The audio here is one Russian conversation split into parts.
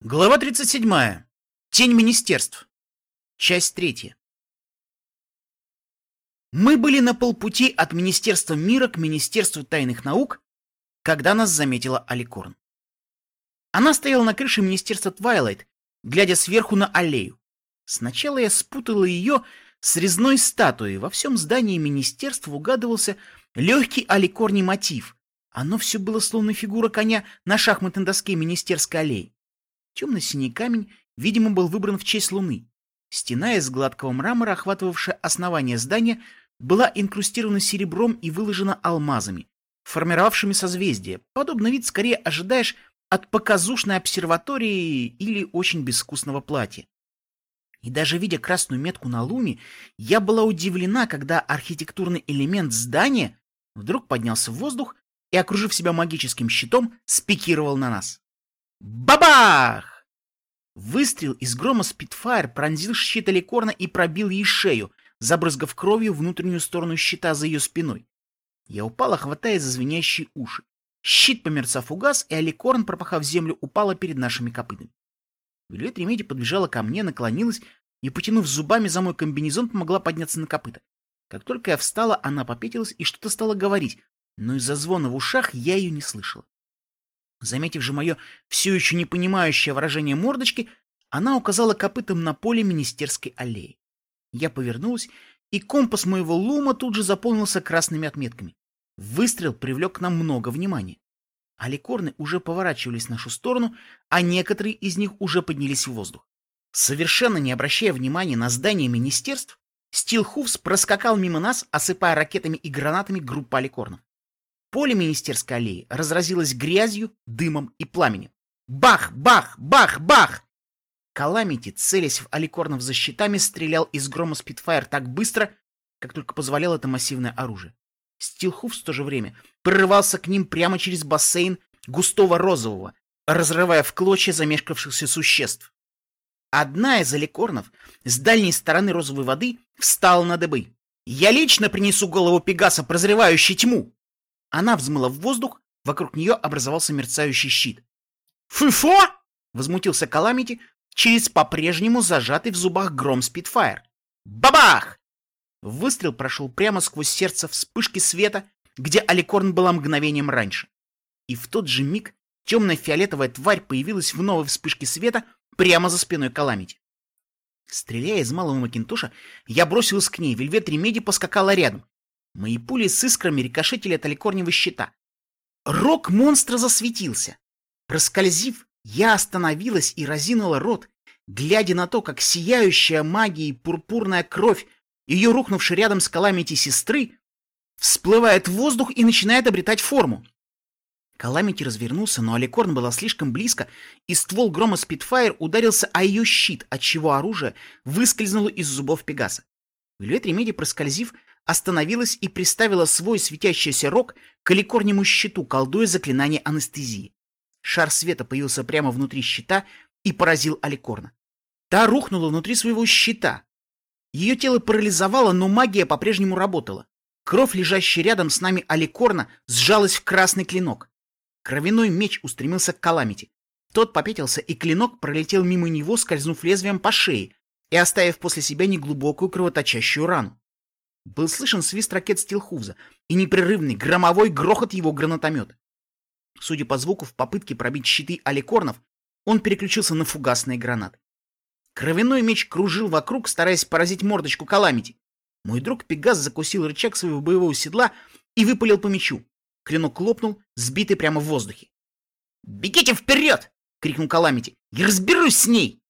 Глава 37. Тень министерств. Часть третья. Мы были на полпути от Министерства мира к Министерству тайных наук, когда нас заметила Аликорн. Она стояла на крыше Министерства Твайлайт, глядя сверху на аллею. Сначала я спутала ее с резной статуей. Во всем здании министерства угадывался легкий аликорний мотив. Оно все было словно фигура коня на шахматной доске Министерской аллеи. Темно-синий камень, видимо, был выбран в честь Луны. Стена из гладкого мрамора, охватывавшая основание здания, была инкрустирована серебром и выложена алмазами, формировавшими созвездия. Подобный вид скорее ожидаешь от показушной обсерватории или очень безвкусного платья. И даже видя красную метку на луне, я была удивлена, когда архитектурный элемент здания вдруг поднялся в воздух и, окружив себя магическим щитом, спикировал на нас. Бабах! Выстрел из грома Спитфайр пронзил щит Аликорна и пробил ей шею, забрызгав кровью внутреннюю сторону щита за ее спиной. Я упала, хватая за звенящие уши. Щит померцав угас, и Аликорн, пропахав землю, упала перед нашими копытами. Вильвет Ремеди подбежала ко мне, наклонилась и, потянув зубами за мой комбинезон, помогла подняться на копыта. Как только я встала, она попятилась и что-то стала говорить, но из-за звона в ушах я ее не слышала. Заметив же мое все еще не понимающее выражение мордочки, она указала копытом на поле Министерской аллеи. Я повернулась, и компас моего лума тут же заполнился красными отметками. Выстрел привлек к нам много внимания. Аликорны уже поворачивались в нашу сторону, а некоторые из них уже поднялись в воздух. Совершенно не обращая внимания на здание министерств, Стилхуфс проскакал мимо нас, осыпая ракетами и гранатами группу аликорнов. Поле Министерской аллеи разразилось грязью, дымом и пламенем. Бах, бах, бах, бах! Каламити, целясь в аликорнов за щитами, стрелял из грома Спитфайр так быстро, как только позволяло это массивное оружие. Стилхуф в то же время прорывался к ним прямо через бассейн густого розового, разрывая в клочья замешкавшихся существ. Одна из аликорнов с дальней стороны розовой воды встала на дыбы. «Я лично принесу голову Пегаса, прозревающий тьму!» Она взмыла в воздух, вокруг нее образовался мерцающий щит. «Фыфо!» — возмутился Каламити через по-прежнему зажатый в зубах гром Спитфайр. «Бабах!» Выстрел прошел прямо сквозь сердце вспышки света, где Аликорн была мгновением раньше. И в тот же миг темная фиолетовая тварь появилась в новой вспышке света прямо за спиной Каламити. Стреляя из малого Макинтоша, я бросилась к ней, Вельвет Ремеди поскакала рядом. Мои пули с искрами рикошетили от аликорневого щита. Рог монстра засветился. Проскользив, я остановилась и разинула рот, глядя на то, как сияющая магией пурпурная кровь ее рухнувшей рядом с Каламити сестры всплывает в воздух и начинает обретать форму. Каламити развернулся, но Аликорн была слишком близко, и ствол грома Спитфайр ударился о ее щит, отчего оружие выскользнуло из зубов Пегаса. Вильвет Ремеди, проскользив, остановилась и приставила свой светящийся рог к аликорнему щиту, колдуя заклинание анестезии. Шар света появился прямо внутри щита и поразил аликорна. Та рухнула внутри своего щита. Ее тело парализовало, но магия по-прежнему работала. Кровь, лежащая рядом с нами аликорна, сжалась в красный клинок. Кровяной меч устремился к Каламити. Тот попятился, и клинок пролетел мимо него, скользнув лезвием по шее и оставив после себя неглубокую кровоточащую рану. Был слышен свист ракет Стилхуза и непрерывный громовой грохот его гранатомета. Судя по звуку, в попытке пробить щиты аликорнов, он переключился на фугасные гранаты. Кровяной меч кружил вокруг, стараясь поразить мордочку Каламити. Мой друг Пегас закусил рычаг своего боевого седла и выпалил по мечу. Клинок лопнул, сбитый прямо в воздухе. «Бегите вперед!» — крикнул Каламити. «Я разберусь с ней!»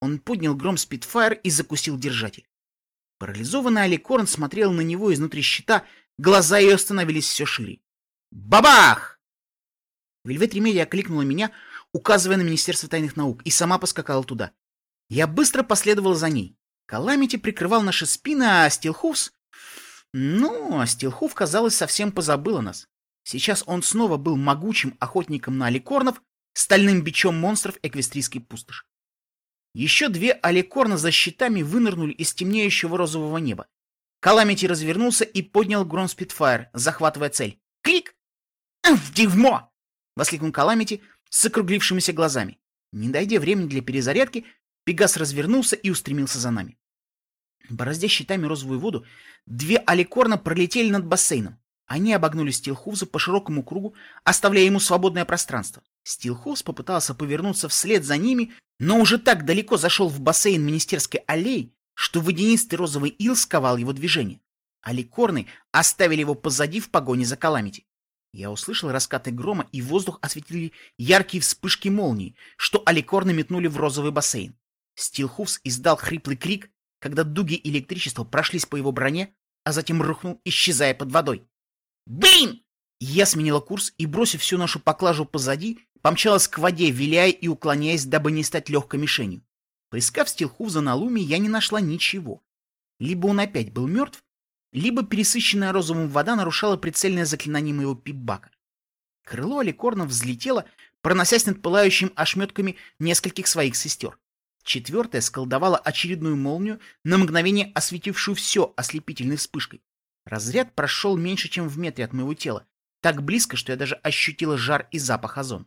Он поднял гром Спитфайр и закусил держатель. Парализованная Аликорн смотрела на него изнутри щита, глаза ее становились все шире. «Бабах!» Вельвет Ремедия окликнула меня, указывая на Министерство тайных наук, и сама поскакала туда. Я быстро последовала за ней. Каламити прикрывал наши спины, а Стилхуфс... Ну, а Стилхуф, казалось, совсем позабыл о нас. Сейчас он снова был могучим охотником на аликорнов, стальным бичом монстров эквестрийской пустоши. Еще две аликорна за щитами вынырнули из темнеющего розового неба. Каламити развернулся и поднял Грон Спитфайр, захватывая цель. «Клик! В дерьмо!» — воскликнул Каламити с округлившимися глазами. Не дойдя времени для перезарядки, Пегас развернулся и устремился за нами. Бороздя щитами розовую воду, две аликорна пролетели над бассейном. Они обогнули Стилхувза по широкому кругу, оставляя ему свободное пространство. Стилхувз попытался повернуться вслед за ними, но уже так далеко зашел в бассейн Министерской аллеи, что водянистый розовый ил сковал его движение. Аликорны оставили его позади в погоне за Каламити. Я услышал раскаты грома, и воздух осветили яркие вспышки молнии, что аликорны метнули в розовый бассейн. Стилхувс издал хриплый крик, когда дуги электричества прошлись по его броне, а затем рухнул, исчезая под водой. «Блин!» Я сменила курс и, бросив всю нашу поклажу позади, помчалась к воде, виляя и уклоняясь, дабы не стать легкой мишенью. Поискав Стилхувза на луме, я не нашла ничего. Либо он опять был мертв, либо пересыщенная розовым вода нарушала прицельное заклинание моего пипбака. Крыло Аликорна взлетело, проносясь над пылающим ошметками нескольких своих сестер. Четвертая сколдовала очередную молнию, на мгновение осветившую все ослепительной вспышкой. Разряд прошел меньше, чем в метре от моего тела, так близко, что я даже ощутила жар и запах озон.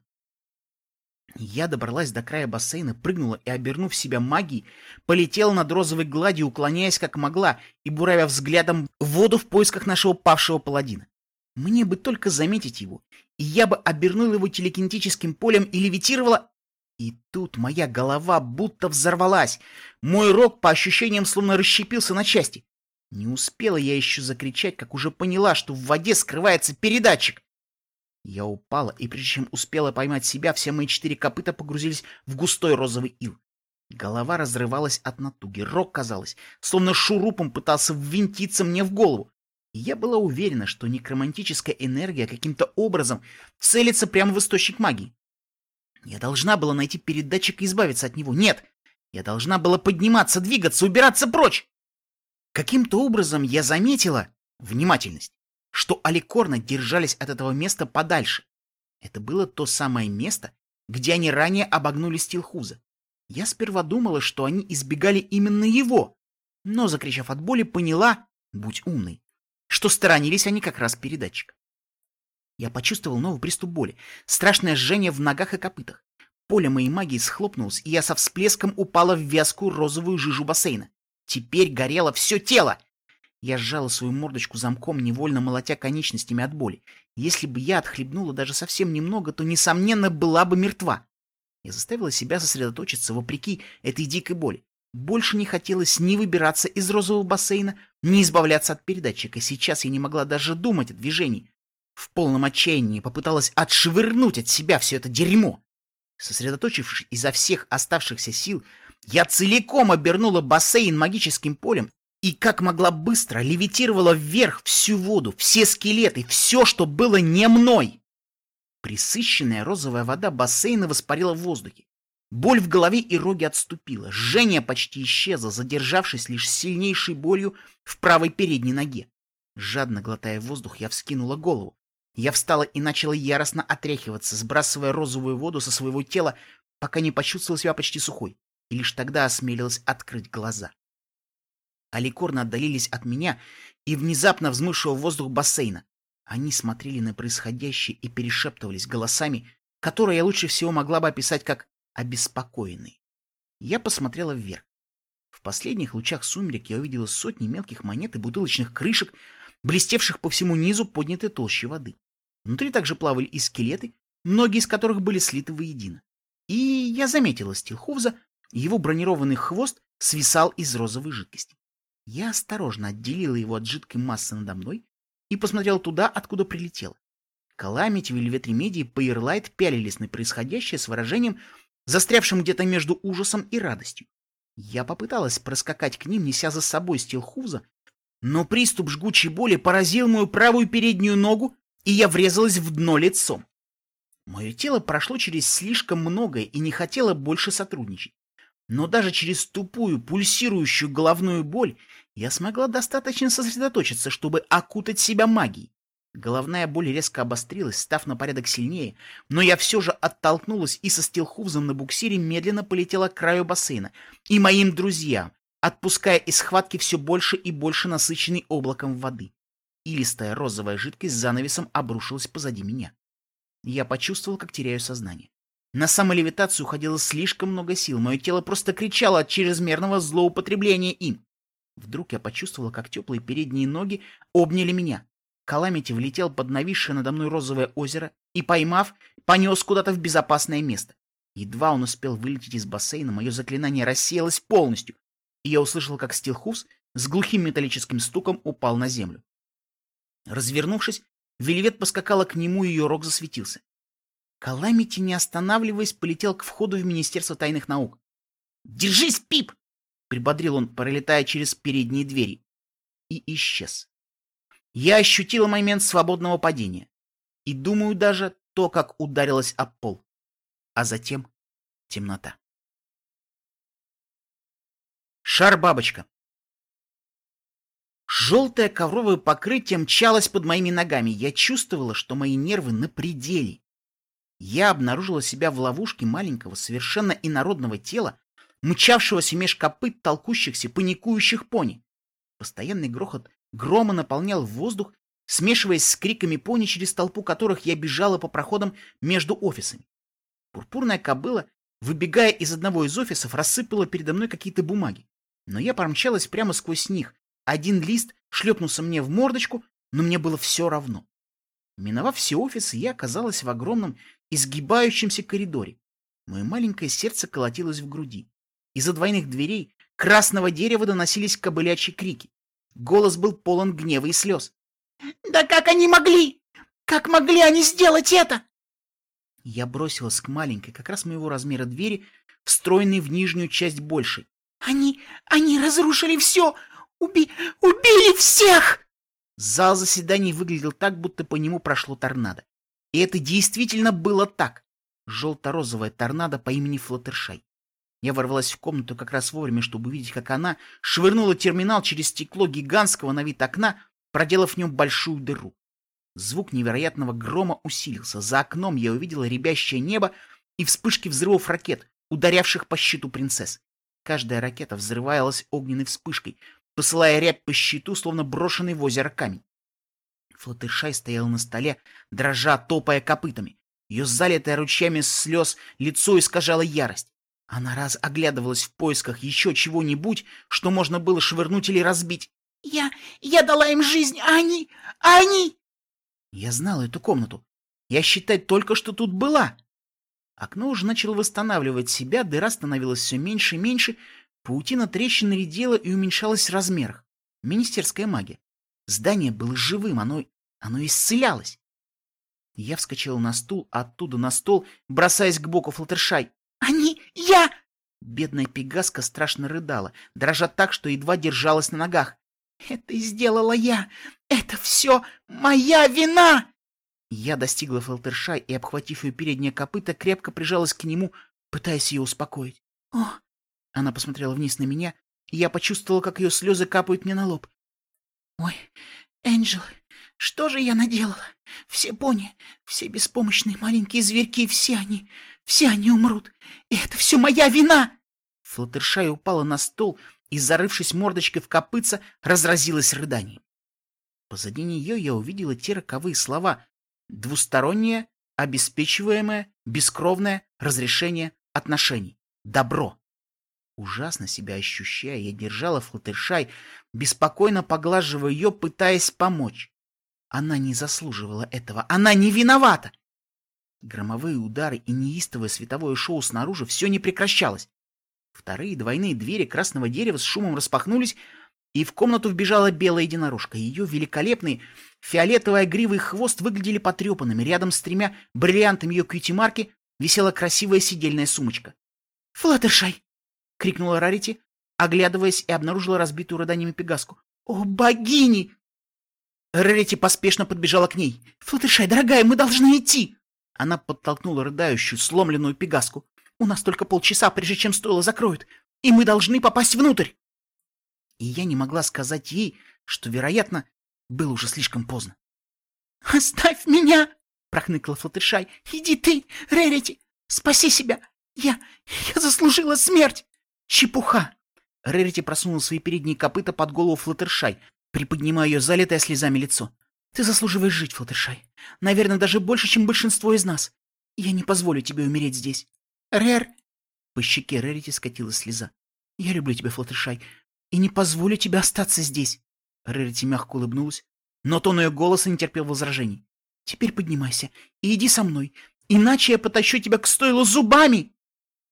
Я добралась до края бассейна, прыгнула и, обернув себя магией, полетела над розовой гладью, уклоняясь как могла и буравя взглядом воду в поисках нашего павшего паладина. Мне бы только заметить его, и я бы обернула его телекинетическим полем и левитировала... И тут моя голова будто взорвалась. Мой рог, по ощущениям, словно расщепился на части. Не успела я еще закричать, как уже поняла, что в воде скрывается передатчик. Я упала, и прежде чем успела поймать себя, все мои четыре копыта погрузились в густой розовый ил. Голова разрывалась от натуги, рог, казалось, словно шурупом пытался ввинтиться мне в голову. Я была уверена, что некромантическая энергия каким-то образом целится прямо в источник магии. Я должна была найти передатчик и избавиться от него. Нет! Я должна была подниматься, двигаться, убираться прочь! Каким-то образом я заметила внимательность что аликорны держались от этого места подальше. Это было то самое место, где они ранее обогнули Стилхуза. Я сперва думала, что они избегали именно его, но, закричав от боли, поняла, будь умной, что сторонились они как раз передатчика. Я почувствовал новый приступ боли, страшное жжение в ногах и копытах. Поле моей магии схлопнулось, и я со всплеском упала в вязкую розовую жижу бассейна. Теперь горело все тело, я сжала свою мордочку замком, невольно молотя конечностями от боли. Если бы я отхлебнула даже совсем немного, то, несомненно, была бы мертва. Я заставила себя сосредоточиться вопреки этой дикой боли. Больше не хотелось ни выбираться из розового бассейна, ни избавляться от передатчика. Сейчас я не могла даже думать о движении. В полном отчаянии попыталась отшвырнуть от себя все это дерьмо. Сосредоточившись изо всех оставшихся сил, я целиком обернула бассейн магическим полем и как могла быстро левитировала вверх всю воду, все скелеты, все, что было не мной. Присыщенная розовая вода бассейна воспарила в воздухе. Боль в голове и роге отступила, жжение почти исчезло, задержавшись лишь сильнейшей болью в правой передней ноге. Жадно глотая воздух, я вскинула голову. Я встала и начала яростно отряхиваться, сбрасывая розовую воду со своего тела, пока не почувствовала себя почти сухой, и лишь тогда осмелилась открыть глаза. Аликорны отдалились от меня и внезапно взмывшего в воздух бассейна. Они смотрели на происходящее и перешептывались голосами, которые я лучше всего могла бы описать как обеспокоенные. Я посмотрела вверх. В последних лучах сумерек я увидела сотни мелких монет и бутылочных крышек, блестевших по всему низу поднятой толщей воды. Внутри также плавали и скелеты, многие из которых были слиты воедино. И я заметила Стилховза, его бронированный хвост свисал из розовой жидкости. Я осторожно отделила его от жидкой массы надо мной и посмотрел туда, откуда прилетело. Каламити, Вельвет и Пейерлайт пялились на происходящее с выражением, застрявшим где-то между ужасом и радостью. Я попыталась проскакать к ним, неся за собой стилхуза, но приступ жгучей боли поразил мою правую переднюю ногу, и я врезалась в дно лицом. Мое тело прошло через слишком многое и не хотело больше сотрудничать. Но даже через тупую, пульсирующую головную боль я смогла достаточно сосредоточиться, чтобы окутать себя магией. Головная боль резко обострилась, став на порядок сильнее, но я все же оттолкнулась и со стилхувзом на буксире медленно полетела к краю бассейна и моим друзьям, отпуская из схватки все больше и больше насыщенный облаком воды. Илистая розовая жидкость с занавесом обрушилась позади меня. Я почувствовал, как теряю сознание. На самолевитацию уходило слишком много сил, мое тело просто кричало от чрезмерного злоупотребления им. Вдруг я почувствовала, как теплые передние ноги обняли меня. Каламити влетел под нависшее надо мной розовое озеро и, поймав, понес куда-то в безопасное место. Едва он успел вылететь из бассейна, мое заклинание рассеялось полностью, и я услышал, как Стилхус с глухим металлическим стуком упал на землю. Развернувшись, Вельвет поскакала к нему, и ее рог засветился. Каламити, не останавливаясь, полетел к входу в Министерство тайных наук. «Держись, Пип!» — прибодрил он, пролетая через передние двери. И исчез. Я ощутила момент свободного падения. И думаю даже то, как ударилась об пол. А затем темнота. Шар-бабочка. Желтое ковровое покрытие мчалось под моими ногами. Я чувствовала, что мои нервы на пределе. Я обнаружила себя в ловушке маленького, совершенно инородного тела, мчавшегося меж копыт толкущихся, паникующих пони. Постоянный грохот грома наполнял воздух, смешиваясь с криками пони, через толпу которых я бежала по проходам между офисами. Пурпурная кобыла, выбегая из одного из офисов, рассыпала передо мной какие-то бумаги. Но я промчалась прямо сквозь них. Один лист шлепнулся мне в мордочку, но мне было все равно. Миновав все офисы, я оказалась в огромном изгибающемся коридоре. Мое маленькое сердце колотилось в груди. Из-за двойных дверей красного дерева доносились кобылячьи крики. Голос был полон гнева и слез. «Да как они могли? Как могли они сделать это?» Я бросилась к маленькой, как раз моего размера двери, встроенной в нижнюю часть большей. «Они... они разрушили все! Уби... убили всех!» Зал заседаний выглядел так, будто по нему прошло торнадо. И это действительно было так. Желто-розовая торнадо по имени Флаттершай. Я ворвалась в комнату как раз вовремя, чтобы увидеть, как она швырнула терминал через стекло гигантского на вид окна, проделав в нем большую дыру. Звук невероятного грома усилился. За окном я увидела рябящее небо и вспышки взрывов ракет, ударявших по щиту принцесс. Каждая ракета взрывалась огненной вспышкой, посылая рябь по щиту, словно брошенный в озеро камень. Флаттершай стояла на столе, дрожа, топая копытами. Ее залитое ручьями слез лицо искажало ярость. Она раз оглядывалась в поисках еще чего-нибудь, что можно было швырнуть или разбить. «Я... я дала им жизнь, а они... а они...» Я знала эту комнату. Я, считать, только что тут была. Окно уже начало восстанавливать себя, дыра становилась все меньше и меньше, паутина трещин редела и уменьшалась в размерах. Министерская магия. Здание было живым, оно... оно исцелялось. Я вскочила на стул, оттуда на стол, бросаясь к боку Флаттершай. «Они... я...» Бедная Пегаска страшно рыдала, дрожа так, что едва держалась на ногах. «Это сделала я! Это все моя вина!» Я достигла Фелтершай и, обхватив ее переднее копыто, крепко прижалась к нему, пытаясь ее успокоить. «О!» Она посмотрела вниз на меня, и я почувствовала, как ее слезы капают мне на лоб. «Ой, Энджел, что же я наделала? Все пони, все беспомощные маленькие зверьки, все они, все они умрут. И это все моя вина!» Флаттершай упала на стол и, зарывшись мордочкой в копытца, разразилась рыданием. Позади нее я увидела те роковые слова «двустороннее», «обеспечиваемое», «бескровное», «разрешение», «отношений», «добро». Ужасно себя ощущая, я держала Флаттершай, беспокойно поглаживая ее, пытаясь помочь. Она не заслуживала этого, она не виновата. Громовые удары и неистовое световое шоу снаружи все не прекращалось. Вторые двойные двери красного дерева с шумом распахнулись, и в комнату вбежала белая единорожка. Ее великолепный фиолетовый гривый хвост выглядели потрепанными. Рядом с тремя бриллиантами ее кьюти-марки висела красивая сидельная сумочка. «Флаттершай!» — крикнула Рарити, оглядываясь и обнаружила разбитую рыданиями пегаску. «О, богини!» Рарити поспешно подбежала к ней. «Флаттершай, дорогая, мы должны идти!» Она подтолкнула рыдающую, сломленную пегаску. У нас только полчаса, прежде чем стоило закроют, и мы должны попасть внутрь. И я не могла сказать ей, что, вероятно, было уже слишком поздно. «Оставь меня!» — прохныкала Флаттершай. «Иди ты, Рерити! Спаси себя! Я... я заслужила смерть!» «Чепуха!» Рерити просунул свои передние копыта под голову Флаттершай, приподнимая ее залитое слезами лицо. «Ты заслуживаешь жить, Флаттершай. Наверное, даже больше, чем большинство из нас. Я не позволю тебе умереть здесь. Рэр!» По щеке Рерити скатилась слеза. «Я люблю тебя, Флаттершай, и не позволю тебе остаться здесь!» Рерити мягко улыбнулась, но тон ее голоса не терпел возражений. «Теперь поднимайся и иди со мной, иначе я потащу тебя к стойлу зубами!»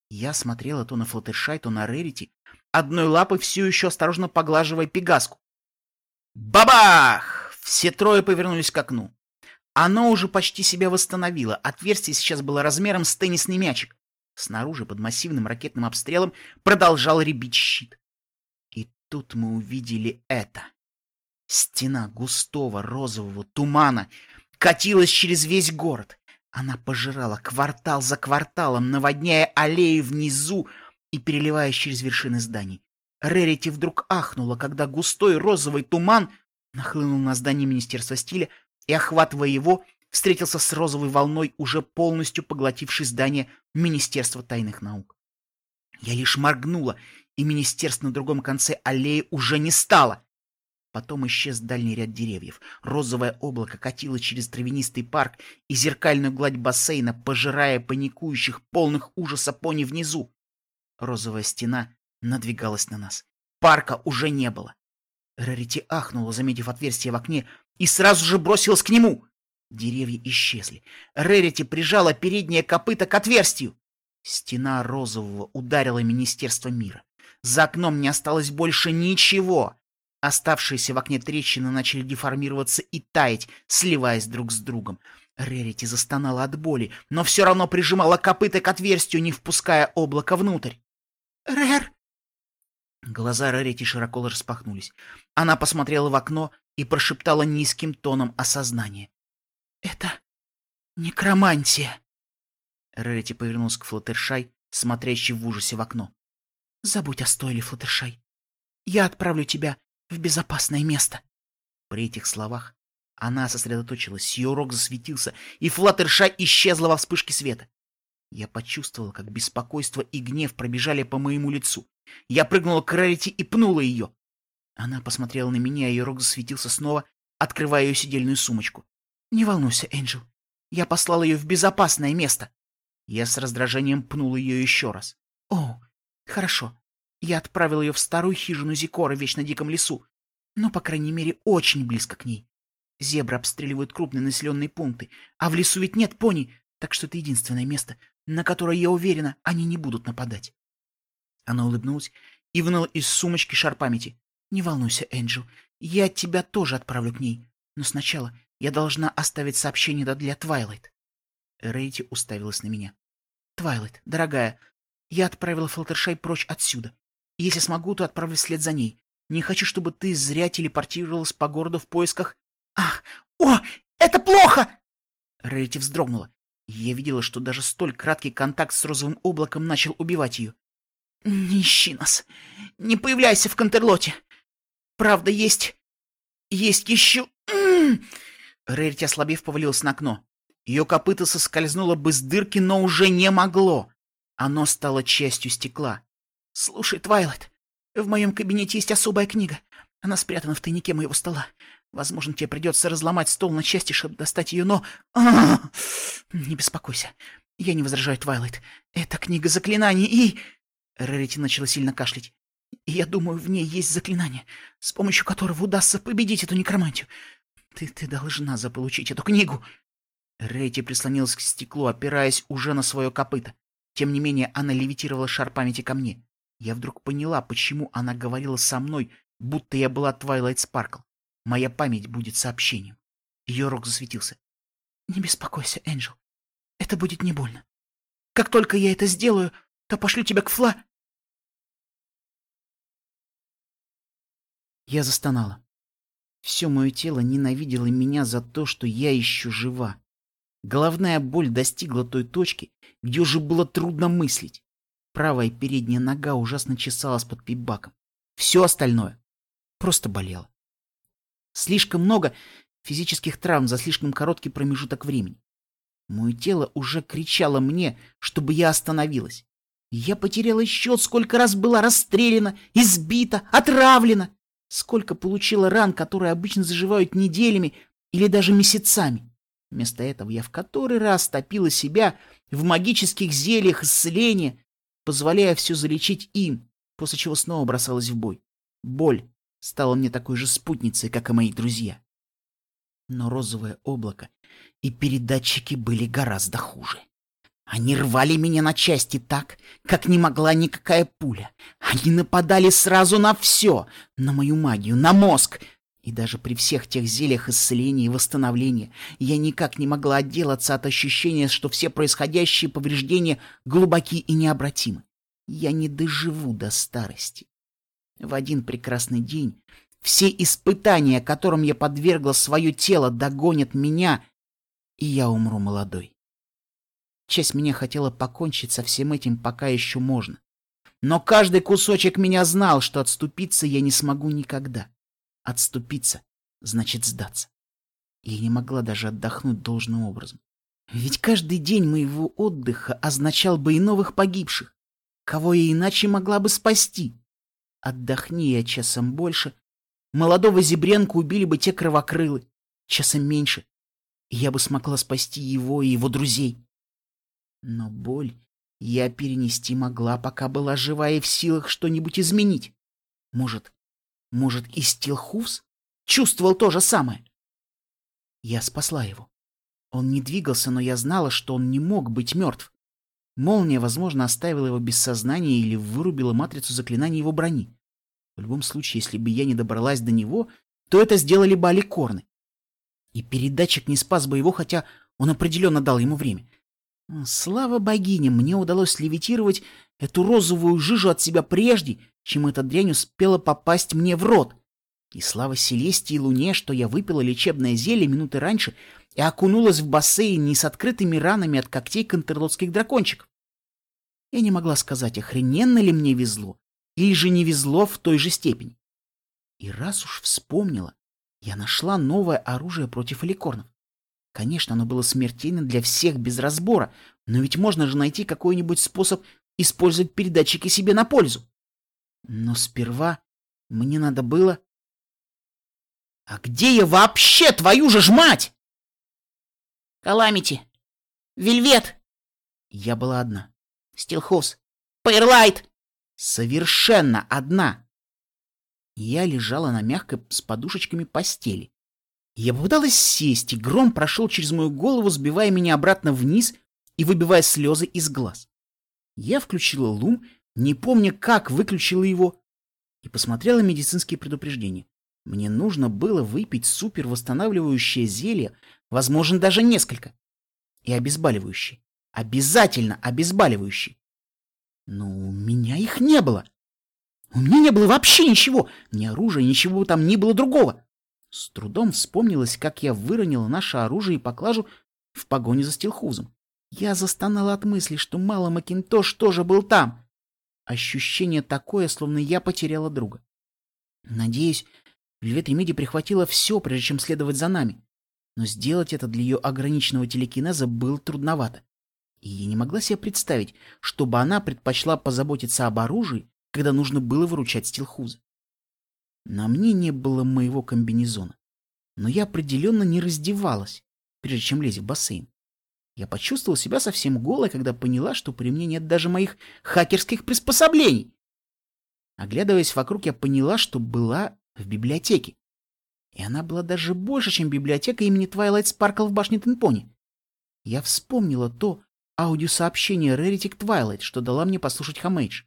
Я смотрела то на Флаттершай, то на Рерити, одной лапой все еще осторожно поглаживая пегаску. Бабах! Все трое повернулись к окну. Оно уже почти себя восстановило. Отверстие сейчас было размером с теннисный мячик. Снаружи, под массивным ракетным обстрелом, продолжал ребить щит. И тут мы увидели это. Стена густого розового тумана катилась через весь город. Она пожирала квартал за кварталом, наводняя аллеи внизу и переливаясь через вершины зданий. Рерити вдруг ахнула, когда густой розовый туман нахлынул на здание Министерства стиля и, охватывая его, встретился с розовой волной, уже полностью поглотившей здание Министерства тайных наук. Я лишь моргнула, и министерство на другом конце аллеи уже не стало. Потом исчез дальний ряд деревьев. Розовое облако катило через травянистый парк и зеркальную гладь бассейна, пожирая паникующих, полных ужаса пони внизу. Розовая стена надвигалась на нас. Парка уже не было. Рарити ахнула, заметив отверстие в окне, и сразу же бросилась к нему. Деревья исчезли. Рерити прижала переднее копыто к отверстию. Стена розового ударила Министерство мира. За окном не осталось больше ничего. Оставшиеся в окне трещины начали деформироваться и таять, сливаясь друг с другом. Рерити застонала от боли, но все равно прижимала копыта к отверстию, не впуская облако внутрь. «Рер!» Глаза Рерити широко распахнулись. Она посмотрела в окно и прошептала низким тоном осознания. «Это некромантия!» Рерити повернулся к Флаттершай, смотрящей в ужасе в окно. «Забудь о стойле, Флаттершай. Я отправлю тебя в безопасное место». При этих словах она сосредоточилась, ее рог засветился, и Флаттершай исчезла во вспышке света. Я почувствовал, как беспокойство и гнев пробежали по моему лицу. Я прыгнула к Рарити и пнула ее. Она посмотрела на меня, ее рог засветился снова, открывая ее сидельную сумочку. «Не волнуйся, Энджел. Я послал ее в безопасное место». Я с раздражением пнул ее еще раз. «О, хорошо. Я отправил ее в старую хижину Зикора в Вечно Диком лесу, но, по крайней мере, очень близко к ней. Зебры обстреливают крупные населенные пункты, а в лесу ведь нет пони, так что это единственное место, на которое, я уверена, они не будут нападать. Она улыбнулась и вынула из сумочки шар памяти. «Не волнуйся, Энджел, я тебя тоже отправлю к ней. Но сначала я должна оставить сообщение для Твайлайт». Рарити уставилась на меня. «Твайлайт, дорогая, я отправила Флаттершай прочь отсюда. Если смогу, то отправлю вслед за ней. Не хочу, чтобы ты зря телепортировалась по городу в поисках... Ах! О! Это плохо!» Рарити вздрогнула. Я видела, что даже столь краткий контакт с розовым облаком начал убивать ее. «Не ищи нас! Не появляйся в Контерлоте! Правда, есть... есть еще...» Рерити, ослабев, повалилась на окно. Ее копыто соскользнуло бы с дырки, но уже не могло. Оно стало частью стекла. «Слушай, Твайлайт, в моем кабинете есть особая книга. Она спрятана в тайнике моего стола. Возможно, тебе придется разломать стол на части, чтобы достать ее, но... Не беспокойся. Я не возражаю, Твайлайт. Это книга заклинаний и... Рарити начала сильно кашлять. Я думаю, в ней есть заклинание, с помощью которого удастся победить эту некромантию. Ты, ты должна заполучить эту книгу. Рарити прислонилась к стеклу, опираясь уже на свое копыто. Тем не менее, она левитировала шар памяти ко мне. Я вдруг поняла, почему она говорила со мной, будто я была Твайлайт Спаркл. Моя память будет сообщением. Ее рог засветился. Не беспокойся, Энджел. Это будет не больно. Как только я это сделаю, то пошлю тебя к Фла... Я застонала. Все мое тело ненавидело меня за то, что я еще жива. Головная боль достигла той точки, где уже было трудно мыслить. Правая передняя нога ужасно чесалась под пипбаком. Все остальное просто болело. Слишком много физических травм за слишком короткий промежуток времени. Мое тело уже кричало мне, чтобы я остановилась. Я потеряла счет, сколько раз была расстреляна, избита, отравлена. Сколько получила ран, которые обычно заживают неделями или даже месяцами. Вместо этого я в который раз топила себя в магических зельях исцеления, позволяя все залечить им, после чего снова бросалась в бой. Боль стала мне такой же спутницей, как и мои друзья. Но розовое облако и передатчики были гораздо хуже. Они рвали меня на части так, как не могла никакая пуля. Они нападали сразу на все, на мою магию, на мозг. И даже при всех тех зельях исцеления и восстановления я никак не могла отделаться от ощущения, что все происходящие повреждения глубоки и необратимы. Я не доживу до старости. В один прекрасный день все испытания, которым я подвергла свое тело, догонят меня, и я умру молодой. Часть меня хотела покончить со всем этим, пока еще можно. Но каждый кусочек меня знал, что отступиться я не смогу никогда. Отступиться значит сдаться. Я не могла даже отдохнуть должным образом. Ведь каждый день моего отдыха означал бы и новых погибших. Кого я иначе могла бы спасти? Отдохни я часом больше. Молодого Зебренку убили бы те кровокрылы. Часом меньше. И я бы смогла спасти его и его друзей. Но боль я перенести могла, пока была жива и в силах что-нибудь изменить. Может, может и Стилхуфс чувствовал то же самое? Я спасла его. Он не двигался, но я знала, что он не мог быть мертв. Молния, возможно, оставила его без сознания или вырубила матрицу заклинаний его брони. В любом случае, если бы я не добралась до него, то это сделали бы аликорны. И передатчик не спас бы его, хотя он определенно дал ему время. Слава богине, мне удалось левитировать эту розовую жижу от себя прежде, чем эта дрянь успела попасть мне в рот. И слава Селестии и Луне, что я выпила лечебное зелье минуты раньше и окунулась в бассейн не с открытыми ранами от когтей контрлотских дракончиков. Я не могла сказать, охрененно ли мне везло, или же не везло в той же степени. И раз уж вспомнила, я нашла новое оружие против аликорнов. Конечно, оно было смертельно для всех без разбора, но ведь можно же найти какой-нибудь способ использовать передатчики себе на пользу. Но сперва мне надо было... А где я вообще, твою же ж мать? Каламити. Вельвет. Я была одна. Стилхоус. Пайрлайт. Совершенно одна. Я лежала на мягкой с подушечками постели. Я попыталась сесть, и гром прошел через мою голову, сбивая меня обратно вниз и выбивая слезы из глаз. Я включила лум, не помня, как выключила его, и посмотрела медицинские предупреждения. Мне нужно было выпить супер восстанавливающее зелье, возможно, даже несколько, и обезболивающее. Обязательно обезболивающее. Но у меня их не было. У меня не было вообще ничего, ни оружия, ничего там не было другого. С трудом вспомнилось, как я выронила наше оружие и поклажу в погоне за стилхузом. Я застонала от мысли, что мало Макинтош тоже был там. Ощущение такое, словно я потеряла друга. Надеюсь, Вельвет Ремиди прихватила все, прежде чем следовать за нами. Но сделать это для ее ограниченного телекинеза было трудновато. И я не могла себе представить, чтобы она предпочла позаботиться об оружии, когда нужно было выручать стилхуза. На мне не было моего комбинезона. Но я определенно не раздевалась, прежде чем лезть в бассейн. Я почувствовал себя совсем голой, когда поняла, что при мне нет даже моих хакерских приспособлений. Оглядываясь вокруг, я поняла, что была в библиотеке. И она была даже больше, чем библиотека имени Твайлайт Спаркл в башне Тенпони. Я вспомнила то аудиосообщение Рэрити к Твайлайт, что дала мне послушать Хомэйдж.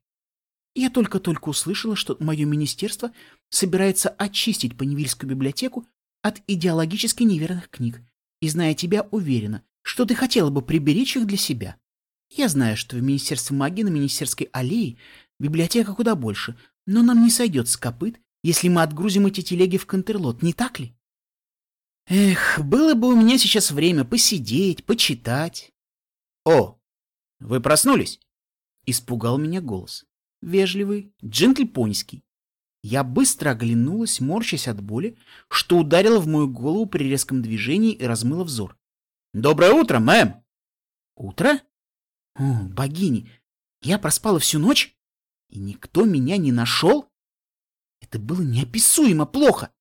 Я только-только услышала, что мое министерство собирается очистить Паневильскую библиотеку от идеологически неверных книг. И, зная тебя, уверена, что ты хотела бы приберечь их для себя. Я знаю, что в Министерстве магии на Министерской аллее библиотека куда больше, но нам не сойдет с копыт, если мы отгрузим эти телеги в Контерлот, не так ли? Эх, было бы у меня сейчас время посидеть, почитать. О, вы проснулись? Испугал меня голос вежливый, джентльпонский. Я быстро оглянулась, морщась от боли, что ударило в мою голову при резком движении и размыло взор. «Доброе утро, мэм!» «Утро? О, богини! Я проспала всю ночь, и никто меня не нашел? Это было неописуемо плохо!»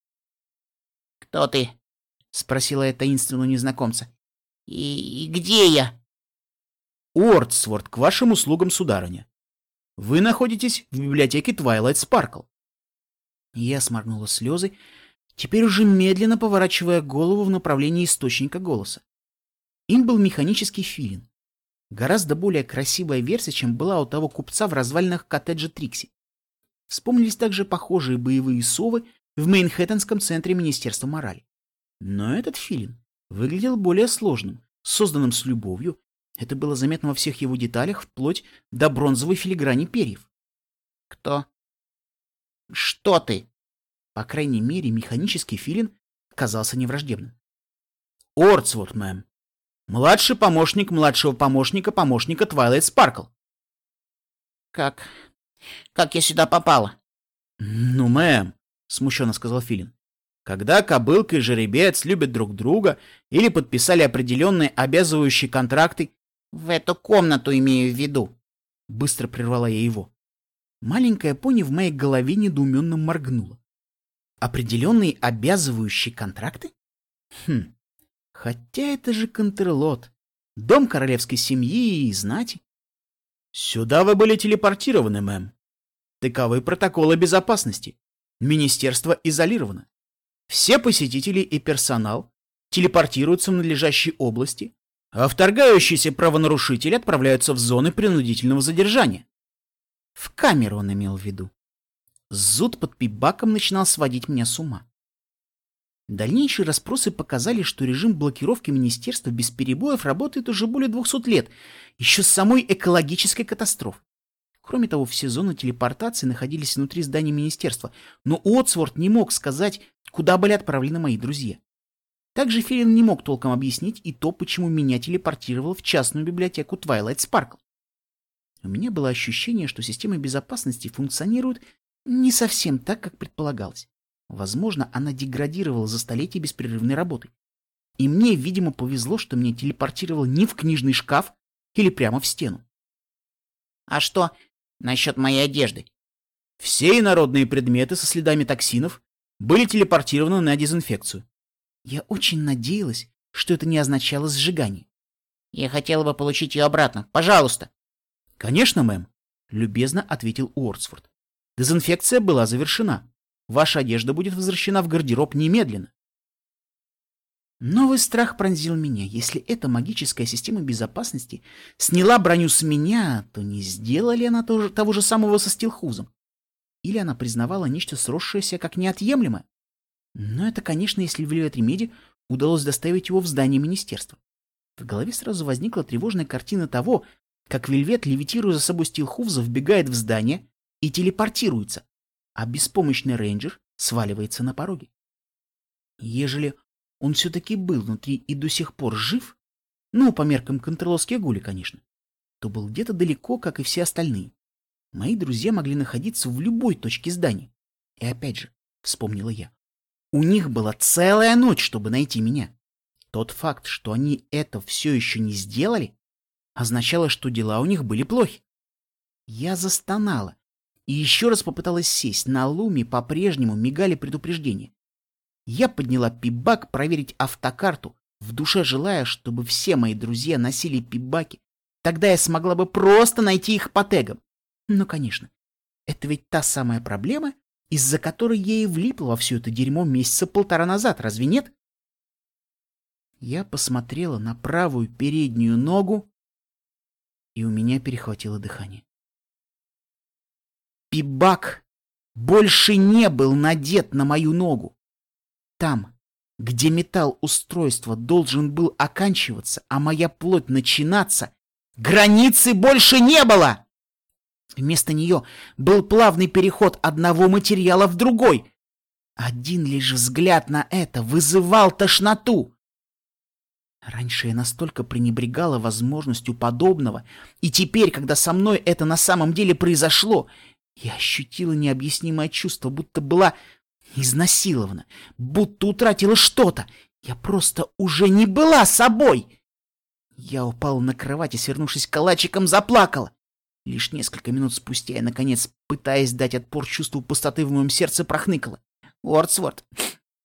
«Кто ты?» — спросила я таинственного незнакомца. И, и где я? Уордсворт, к вашим услугам, сударыня. Вы находитесь в библиотеке Твайлайт Спаркл. Я сморгнула слезы, теперь уже медленно поворачивая голову в направлении источника голоса. Им был механический филин. Гораздо более красивая версия, чем была у того купца в развалинах коттеджа Трикси. Вспомнились также похожие боевые совы в Мейнхэттенском центре Министерства морали. Но этот филин выглядел более сложным, созданным с любовью. Это было заметно во всех его деталях, вплоть до бронзовой филиграни перьев. «Кто?» «Что ты?» По крайней мере, механический филин казался невраждебным. «Ордсворт, мэм. Младший помощник младшего помощника помощника Твайлайт Спаркл». «Как? Как я сюда попала?» «Ну, мэм», — смущенно сказал Филин. Когда кобылка и жеребец любят друг друга или подписали определенные обязывающие контракты, в эту комнату имею в виду. Быстро прервала я его. Маленькая пони в моей голове недоуменно моргнула. Определенные обязывающие контракты? Хм, хотя это же Контрлот, дом королевской семьи и знати. Сюда вы были телепортированы, мэм. Таковы протоколы безопасности. Министерство изолировано. Все посетители и персонал телепортируются в надлежащие области, а вторгающиеся правонарушители отправляются в зоны принудительного задержания. В камеру он имел в виду. Зуд под пибаком начинал сводить меня с ума. Дальнейшие расспросы показали, что режим блокировки министерства без перебоев работает уже более 200 лет, еще с самой экологической катастрофы. Кроме того, все зоны телепортации находились внутри здания министерства, но Уотсворт не мог сказать, куда были отправлены мои друзья. Также Филин не мог толком объяснить и то, почему меня телепортировал в частную библиотеку Twilight Sparkle. У меня было ощущение, что система безопасности функционирует не совсем так, как предполагалось. Возможно, она деградировала за столетия беспрерывной работы. И мне, видимо, повезло, что меня телепортировал не в книжный шкаф или прямо в стену. А что, насчет моей одежды. Все инородные предметы со следами токсинов были телепортированы на дезинфекцию. Я очень надеялась, что это не означало сжигание. Я хотела бы получить ее обратно. Пожалуйста. Конечно, мэм, любезно ответил Уордсфорд. Дезинфекция была завершена. Ваша одежда будет возвращена в гардероб немедленно. Новый страх пронзил меня. Если эта магическая система безопасности сняла броню с меня, то не сделала ли она тоже, того же самого со Стилхузом? Или она признавала нечто сросшееся как неотъемлемое? Но это, конечно, если в Ремеди удалось доставить его в здание министерства. В голове сразу возникла тревожная картина того, как Вельвет, левитируя за собой Стилхуза, вбегает в здание и телепортируется, а беспомощный рейнджер сваливается на пороге. Ежели он все-таки был внутри и до сих пор жив, ну, по меркам контроловских гули, конечно, то был где-то далеко, как и все остальные. Мои друзья могли находиться в любой точке здания. И опять же, вспомнила я, у них была целая ночь, чтобы найти меня. Тот факт, что они это все еще не сделали, означало, что дела у них были плохи. Я застонала и еще раз попыталась сесть. На луме по-прежнему мигали предупреждения. Я подняла пибак проверить автокарту, в душе желая, чтобы все мои друзья носили пибаки. Тогда я смогла бы просто найти их по тегам. Но, конечно, это ведь та самая проблема, из-за которой я и влипла во все это дерьмо месяца полтора назад, разве нет? Я посмотрела на правую переднюю ногу, и у меня перехватило дыхание. Пибак больше не был надет на мою ногу. Там, где металл устройства должен был оканчиваться, а моя плоть начинаться, границы больше не было! Вместо нее был плавный переход одного материала в другой. Один лишь взгляд на это вызывал тошноту. Раньше я настолько пренебрегала возможностью подобного, и теперь, когда со мной это на самом деле произошло, я ощутила необъяснимое чувство, будто была Изнасилована, будто утратила что-то. Я просто уже не была собой. Я упала на кровать и, свернувшись калачиком, заплакала. Лишь несколько минут спустя я, наконец, пытаясь дать отпор чувству пустоты в моем сердце, прохныкала. «Уордсворт,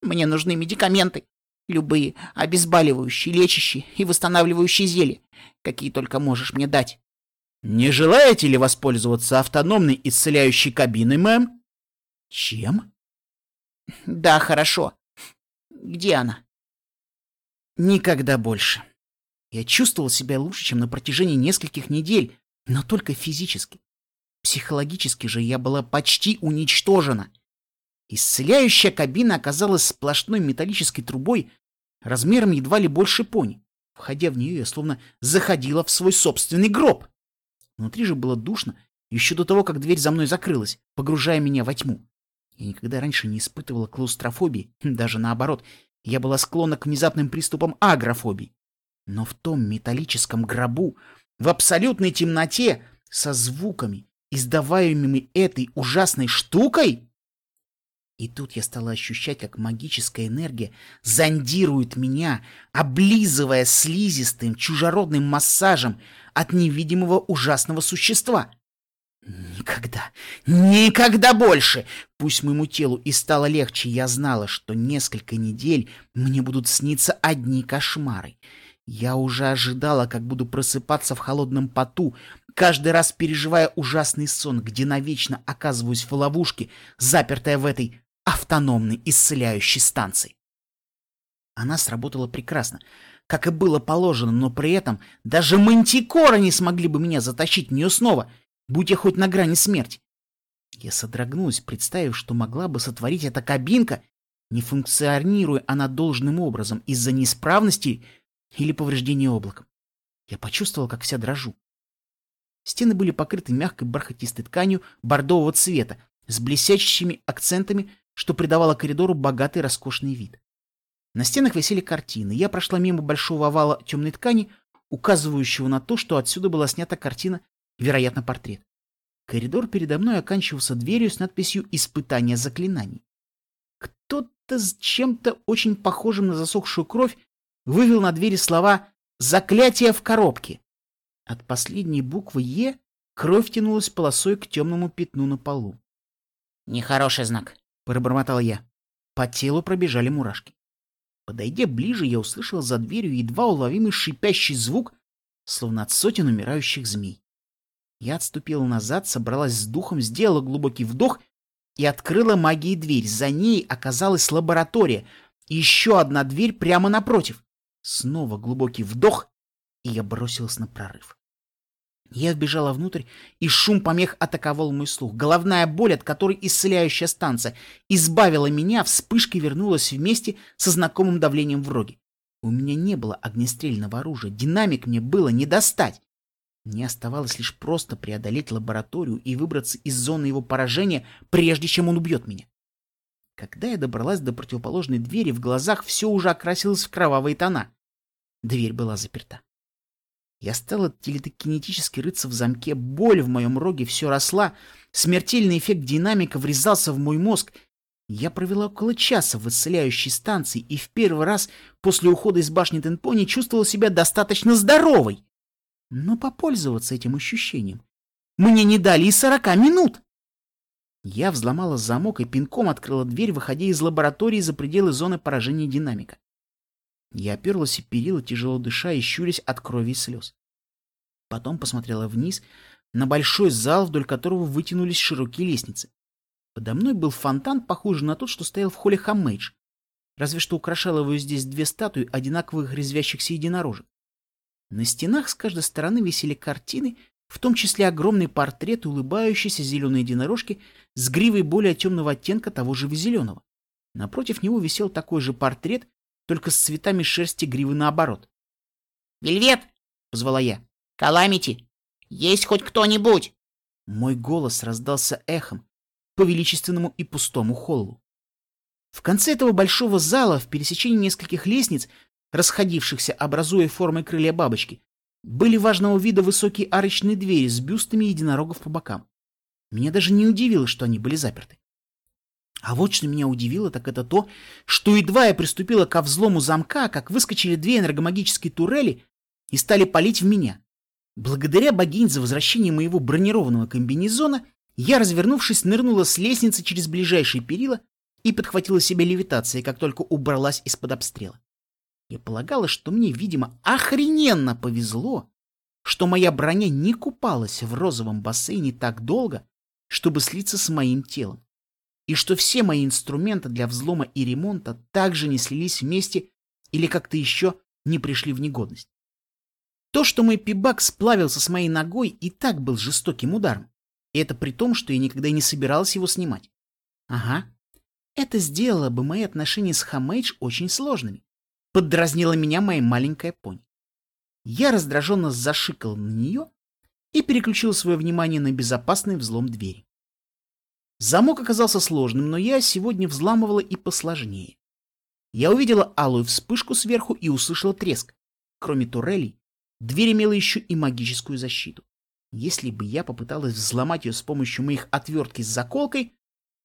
мне нужны медикаменты. Любые обезболивающие, лечащие и восстанавливающие зелья, какие только можешь мне дать. Не желаете ли воспользоваться автономной исцеляющей кабиной, мэм? Чем? Да, хорошо. Где она? Никогда больше. Я чувствовал себя лучше, чем на протяжении нескольких недель, но только физически. Психологически же я была почти уничтожена. Исцеляющая кабина оказалась сплошной металлической трубой размером едва ли больше пони. Входя в нее, я словно заходила в свой собственный гроб. Внутри же было душно, еще до того, как дверь за мной закрылась, погружая меня во тьму. Я никогда раньше не испытывала клаустрофобии, даже наоборот, я была склонна к внезапным приступам агрофобии. Но в том металлическом гробу, в абсолютной темноте, со звуками, издаваемыми этой ужасной штукой, и тут я стала ощущать, как магическая энергия зондирует меня, облизывая слизистым чужеродным массажем от невидимого ужасного существа. Никогда, никогда больше! Пусть моему телу и стало легче, я знала, что несколько недель мне будут сниться одни кошмары. Я уже ожидала, как буду просыпаться в холодном поту, каждый раз переживая ужасный сон, где навечно оказываюсь в ловушке, запертая в этой автономной исцеляющей станции. Она сработала прекрасно, как и было положено, но при этом даже мантикоры не смогли бы меня затащить в нее снова, будь я хоть на грани смерти. Я содрогнулась, представив, что могла бы сотворить эта кабинка, не функционируя она должным образом из-за неисправности или повреждения облаком. Я почувствовал, как вся дрожу. Стены были покрыты мягкой бархатистой тканью бордового цвета с блестящими акцентами что придавало коридору богатый роскошный вид. На стенах висели картины. Я прошла мимо большого овала темной ткани, указывающего на то, что отсюда была снята картина, вероятно, портрет. Коридор передо мной оканчивался дверью с надписью «Испытание заклинаний». Кто-то с чем-то очень похожим на засохшую кровь вывел на двери слова «Заклятие в коробке». От последней буквы «Е» кровь тянулась полосой к темному пятну на полу. «Нехороший знак», пробормотал я. По телу пробежали мурашки. Подойдя ближе, я услышал за дверью едва уловимый шипящий звук, словно от сотен умирающих змей. Я отступила назад, собралась с духом, сделала глубокий вдох и открыла магией дверь. За ней оказалась лаборатория и еще одна дверь прямо напротив. Снова глубокий вдох, и я бросилась на прорыв. Я вбежала внутрь, и шум помех атаковал мой слух. Головная боль, от которой исцеляющая станция избавила меня, вспышкой вернулась вместе со знакомым давлением в роге. У меня не было огнестрельного оружия, динамик мне было не достать. Мне оставалось лишь просто преодолеть лабораторию и выбраться из зоны его поражения, прежде чем он убьет меня. Когда я добралась до противоположной двери, в глазах все уже окрасилось в кровавые тона. Дверь была заперта. Я стала телекинетически рыться в замке, боль в моем роге все росла, смертельный эффект динамика врезался в мой мозг. Я провела около часа в исцеляющей станции и в первый раз после ухода из башни Тенпони чувствовала себя достаточно здоровой. Но попользоваться этим ощущением мне не дали и сорока минут. Я взломала замок и пинком открыла дверь, выходя из лаборатории за пределы зоны поражения динамика. Я оперлась и перила, тяжело дыша и щурясь от крови и слез. Потом посмотрела вниз на большой зал, вдоль которого вытянулись широкие лестницы. Подо мной был фонтан, похожий на тот, что стоял в холле Хаммейдж, разве что украшало его здесь две статуи одинаковых резвящихся единорожек. На стенах с каждой стороны висели картины, в том числе огромный портрет улыбающейся зеленой единорожки с гривой более темного оттенка того же зеленого. Напротив него висел такой же портрет, только с цветами шерсти гривы наоборот. «Вельвет!» — позвала я. «Каламити! Есть хоть кто-нибудь?» Мой голос раздался эхом по величественному и пустому холлу. В конце этого большого зала, в пересечении нескольких лестниц, расходившихся, образуя формой крылья бабочки, были важного вида высокие арочные двери с бюстами единорогов по бокам. Меня даже не удивило, что они были заперты. А вот что меня удивило, так это то, что едва я приступила ко взлому замка, как выскочили две энергомагические турели и стали палить в меня. Благодаря богинь за возвращение моего бронированного комбинезона, я, развернувшись, нырнула с лестницы через ближайшие перила и подхватила себе левитацией, как только убралась из-под обстрела. Я полагала, что мне, видимо, охрененно повезло, что моя броня не купалась в розовом бассейне так долго, чтобы слиться с моим телом, и что все мои инструменты для взлома и ремонта также не слились вместе или как-то еще не пришли в негодность. То, что мой пибак сплавился с моей ногой, и так был жестоким ударом. И это при том, что я никогда не собиралась его снимать. Ага. Это сделало бы мои отношения с Хамейдж очень сложными. Поддразнила меня моя маленькая пони. Я раздраженно зашикал на нее и переключил свое внимание на безопасный взлом двери. Замок оказался сложным, но я сегодня взламывала и посложнее. Я увидела алую вспышку сверху и услышала треск. Кроме турелей, дверь имела еще и магическую защиту. Если бы я попыталась взломать ее с помощью моих отвертки с заколкой,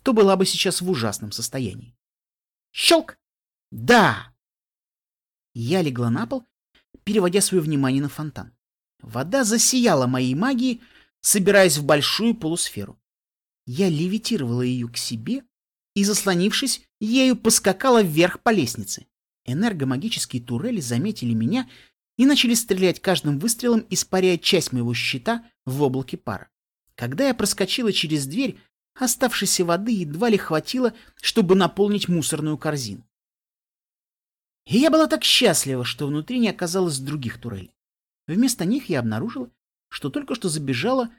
то была бы сейчас в ужасном состоянии. Щелк! Да! Я легла на пол, переводя свое внимание на фонтан. Вода засияла моей магией, собираясь в большую полусферу. Я левитировала ее к себе и, заслонившись, ею поскакала вверх по лестнице. Энергомагические турели заметили меня и начали стрелять каждым выстрелом, испаряя часть моего щита в облаке пара. Когда я проскочила через дверь, оставшейся воды едва ли хватило, чтобы наполнить мусорную корзину. И я была так счастлива, что внутри не оказалось других турелей. Вместо них я обнаружила, что только что забежала,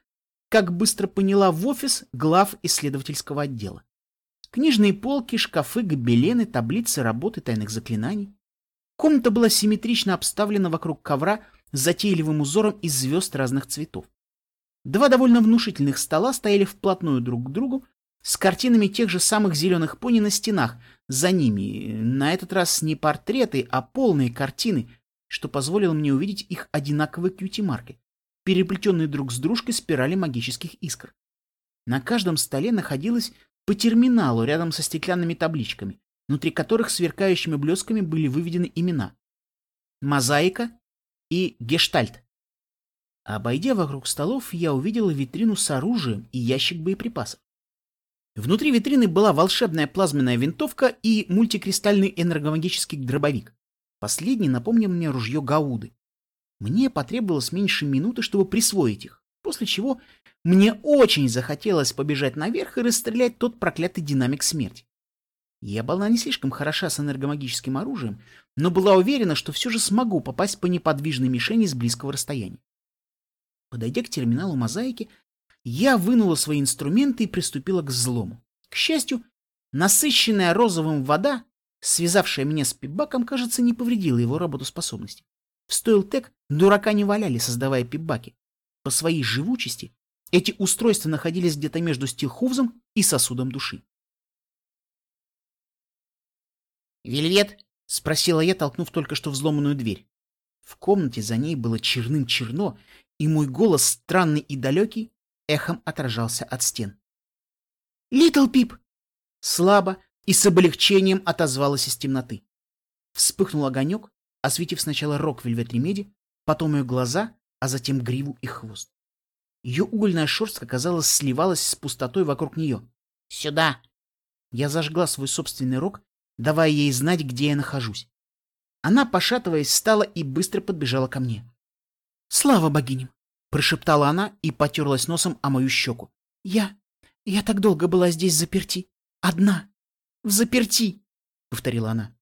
как быстро поняла, в офис глав исследовательского отдела. Книжные полки, шкафы, гобелены, таблицы работы тайных заклинаний. Комната была симметрично обставлена вокруг ковра с затейливым узором из звезд разных цветов. Два довольно внушительных стола стояли вплотную друг к другу, с картинами тех же самых зеленых пони на стенах, за ними, на этот раз не портреты, а полные картины, что позволило мне увидеть их одинаковые кьюти-марки, переплетенные друг с дружкой спирали магических искр. На каждом столе находилось по терминалу рядом со стеклянными табличками, внутри которых сверкающими блесками были выведены имена. Мозаика и Гештальт. Обойдя вокруг столов, я увидела витрину с оружием и ящик боеприпасов. Внутри витрины была волшебная плазменная винтовка и мультикристальный энергомагический дробовик. Последний напомнил мне ружье Гауды. Мне потребовалось меньше минуты, чтобы присвоить их, после чего мне очень захотелось побежать наверх и расстрелять тот проклятый динамик смерти. Я была не слишком хороша с энергомагическим оружием, но была уверена, что все же смогу попасть по неподвижной мишени с близкого расстояния. Подойдя к терминалу мозаики, я вынула свои инструменты и приступила к взлому. К счастью, насыщенная розовым вода, связавшая меня с пипбаком, кажется, не повредила его работоспособности. В Стоилтек дурака не валяли, создавая пипбаки. По своей живучести эти устройства находились где-то между стилхувзом и сосудом души. «Вельвет?» — спросила я, толкнув только что взломанную дверь. В комнате за ней было черным-черно, и мой голос, странный и далекий, эхом отражался от стен. «Литл Пип!» Слабо и с облегчением отозвалась из темноты. Вспыхнул огонек, осветив сначала рог Вельвет Ремеди, потом ее глаза, а затем гриву и хвост. Ее угольная шерстка, казалось, сливалась с пустотой вокруг нее. «Сюда!» Я зажгла свой собственный рог, давая ей знать, где я нахожусь. Она, пошатываясь, встала и быстро подбежала ко мне. «Слава богиням!» — прошептала она и потерлась носом о мою щеку. «Я... я так долго была здесь заперти. Одна. В заперти!» — повторила она.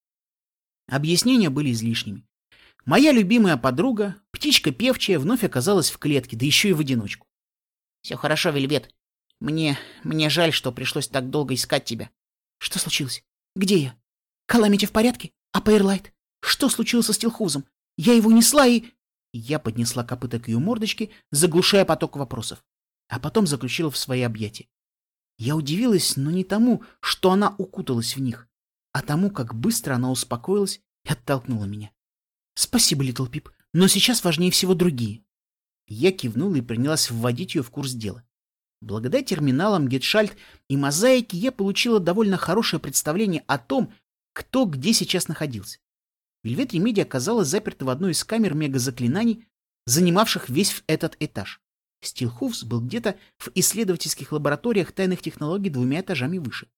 Объяснения были излишними. Моя любимая подруга, птичка певчая, вновь оказалась в клетке, да еще и в одиночку. «Все хорошо, Вельвет. Мне... мне жаль, что пришлось так долго искать тебя». «Что случилось? Где я? Каламити в порядке? А Пейрлайт? Что случилось со Стилхузом? Я его несла и...» Я поднесла копыта к ее мордочке, заглушая поток вопросов, а потом заключила в свои объятия. Я удивилась, но не тому, что она укуталась в них, а тому, как быстро она успокоилась и оттолкнула меня. «Спасибо, Литл Пип, но сейчас важнее всего другие». Я кивнула и принялась вводить ее в курс дела. Благодаря терминалам Гетшальт и Мозаике я получила довольно хорошее представление о том, кто где сейчас находился. Вельвет Ремеди оказалась заперта в одной из камер мегазаклинаний, занимавших весь этот этаж. Стилхуфс был где-то в исследовательских лабораториях тайных технологий двумя этажами выше.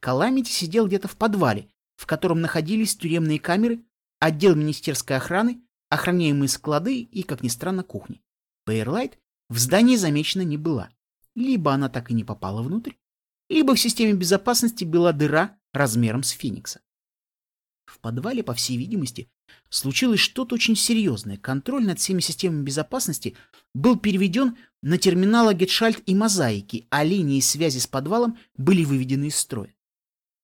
Каламити сидел где-то в подвале, в котором находились тюремные камеры, отдел министерской охраны, охраняемые склады и, как ни странно, кухни. Бэйрлайт в здании замечена не была. Либо она так и не попала внутрь, либо в системе безопасности была дыра размером с Феникса. В подвале, по всей видимости, случилось что-то очень серьезное. Контроль над всеми системами безопасности был переведен на терминалы Гештальт и Мозаики, а линии связи с подвалом были выведены из строя.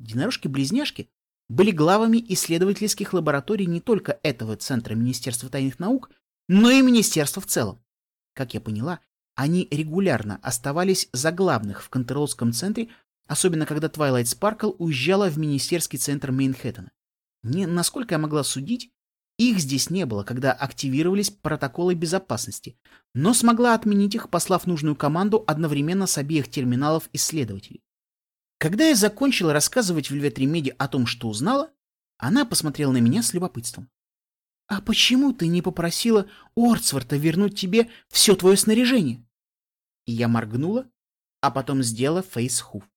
Единорожки-близняшки были главами исследовательских лабораторий не только этого Центра Министерства тайных наук, но и Министерства в целом. Как я поняла, они регулярно оставались за главных в Контерлотском центре, особенно когда Твайлайт Спаркл уезжала в Министерский центр Мейнхэттена. Не, насколько я могла судить, их здесь не было, когда активировались протоколы безопасности, но смогла отменить их, послав нужную команду одновременно с обеих терминалов исследователей. Когда я закончила рассказывать Вельвет Ремеди о том, что узнала, она посмотрела на меня с любопытством. «А почему ты не попросила Орцварта вернуть тебе все твое снаряжение?» Я моргнула, а потом сделала facehoof.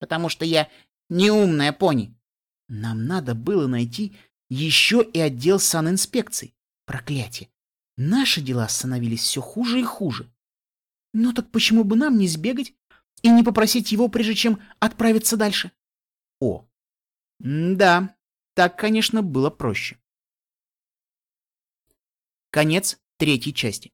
«Потому что я неумная пони», нам надо было найти еще и отдел санинспекций. Проклятие. Наши дела становились все хуже и хуже. Ну так почему бы нам не сбегать и не попросить его, прежде чем отправиться дальше? О, да, так, конечно, было проще. Конец третьей части.